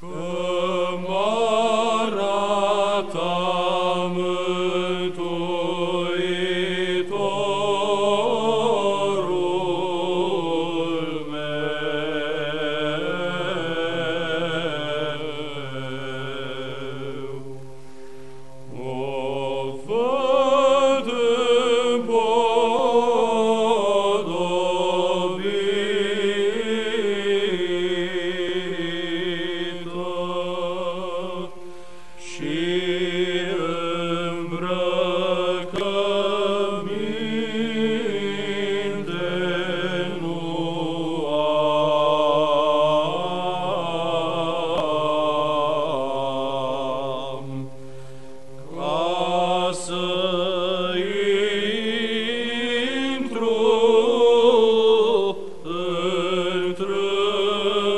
Good. Oh.